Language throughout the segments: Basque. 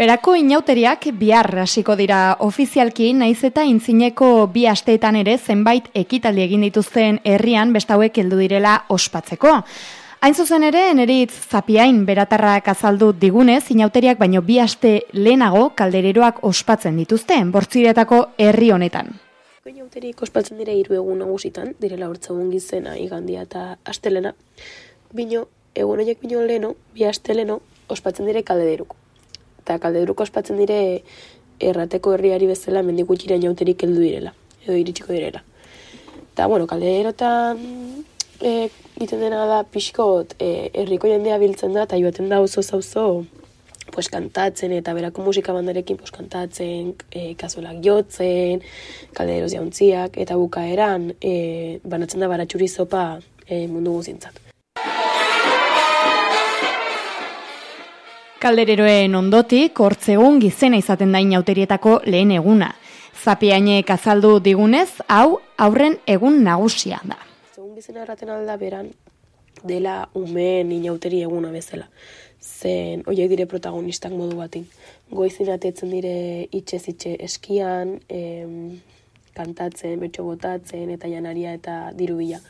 Berako inauteriak bihar hasiko dira ofizialki naiz eta intzineko bi asteetan ere zenbait ekitaldi egin dituzten herrian bestauek heldu direla ospatzeko. Hain zuzen ere, eneritz zapiain beratarrak azaldu digunez, inauteriak baino bi aste lehenago kaldereroak ospatzen dituzten, bortziretako herri honetan. Inauterik ospatzen dira hiru egun nagusitan, direla hortzagun gizena, igandia eta astelena. Bino, egun horiek bino leheno, bi aste leheno, ospatzen dire kaldederuko eta kaldedruko ospatzen dire errateko herriari bezala mendigutxira inauterik heldu direla, edo iritsiko direla. Eta, bueno, kalderotan e, iten dena da pixkot e, herriko jendea biltzen da, eta joaten da oso zauzo pues, kantatzen eta berako musika bandarekin pues, kantatzen, e, kazuelak jotzen, kalderoz jauntziak, eta bukaeran e, banatzen da baratxuri zopa e, mundu guzintzat. Kaldereroen ondotik, hortzegun gizena izaten da inauterietako lehen eguna. Zapiainek azaldu digunez, hau aurren egun nagusia da. Zegun gizena erraten alda beran, dela umeen inauteri eguna bezala. Zen, oiek dire protagonistak modu batin. Goizin atetzen dire itxe itxe eskian, em, kantatzen, betxo botatzen, eta janaria eta dirubila.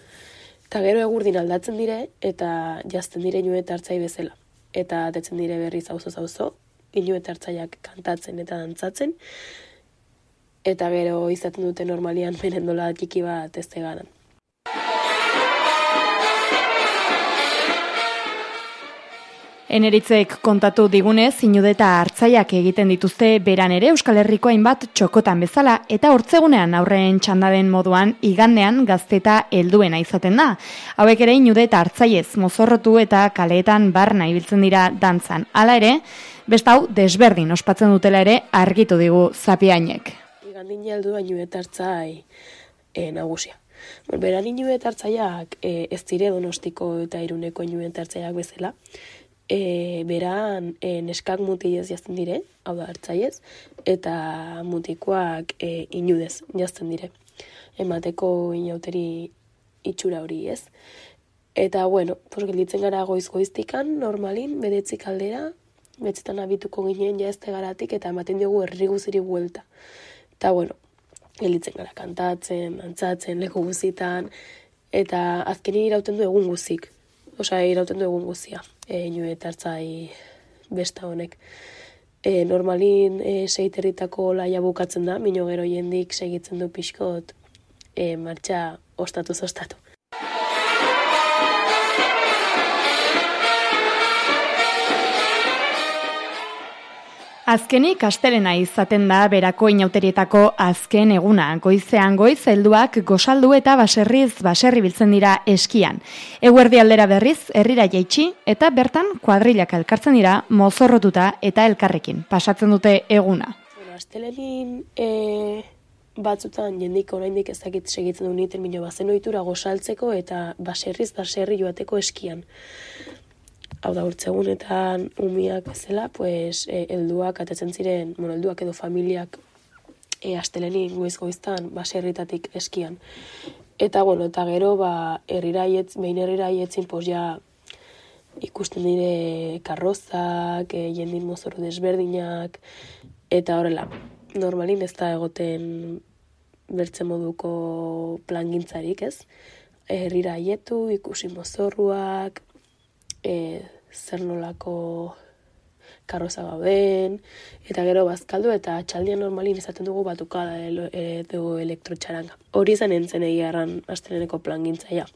Eta gero egurdin aldatzen dire, eta jazten dire nuet hartzai bezala eta detzen dire berriz auzo auzo, inu eta hartzaiak kantatzen eta dantzatzen, eta gero izaten dute normalian merendola txiki bat ez teganan. Eneritzek kontatu digunez, inudeta hartzaiak egiten dituzte beran ere Euskal Herriko hainbat txokotan bezala, eta hortzegunean aurren txandaden moduan igandean gazteta helduena izaten da. Hauek ere inudeta hartzaiez mozorrotu eta kaleetan barna ibiltzen dira dantzan. Hala ere, bestau desberdin ospatzen dutela ere argitu digu zapiainek. Igandin heldua inudeta hartzai e, nagusia. Beran inudeta hartzaiak e, ez dire donostiko eta iruneko inudeta hartzaiak bezala, e, beran e, neskak mutilez jazten dire, hau da hartzaiez, eta mutikoak e, inudez jazten dire. Emateko inauteri itxura hori ez. Eta, bueno, pos, gelitzen gara goiz-goiztikan, normalin, bedetzik aldera, betzetan abituko ginen jazte garatik, eta ematen diogu herri guziri buelta. Eta, bueno, gelitzen gara kantatzen, antzatzen, leku guzitan, eta azkeni irauten du egun guzik. Osa, irauten du egun guzia e, inu eta hartzai besta honek. E, normalin e, seiterritako laia bukatzen da, mino gero jendik segitzen du pixkot e, martxa ostatu Azkenik astelena izaten da berako inauterietako azken eguna. Goizean goiz helduak gosaldu eta baserriz baserri biltzen dira eskian. Eguerdi aldera berriz herrira jaitsi eta bertan kuadrilak elkartzen dira mozorrotuta eta elkarrekin. Pasatzen dute eguna. Bueno, astelenin e, batzutan jendik oraindik ez dakit segitzen du ni termino bazen ohitura gosaltzeko eta baserriz baserri joateko eskian hau da urtzegunetan umiak bezala, pues, e, elduak atetzen ziren, bueno, elduak edo familiak e, astelenin goiz goiztan baserritatik eskian. Eta, bueno, eta gero, ba, erriraietz, behin erriraietz, pos, ja, ikusten dire karrozak, e, jendin mozoru desberdinak, eta horrela, normalin ez da egoten bertzen moduko plangintzarik, ez? Herrira haietu, ikusi mozorruak, e, zer nolako karroza gauden, eta gero bazkaldu eta txaldian normalin izaten dugu batukada edo elektrotxaranga. Hori izan entzen egia erran asteleneko plan gintzaia.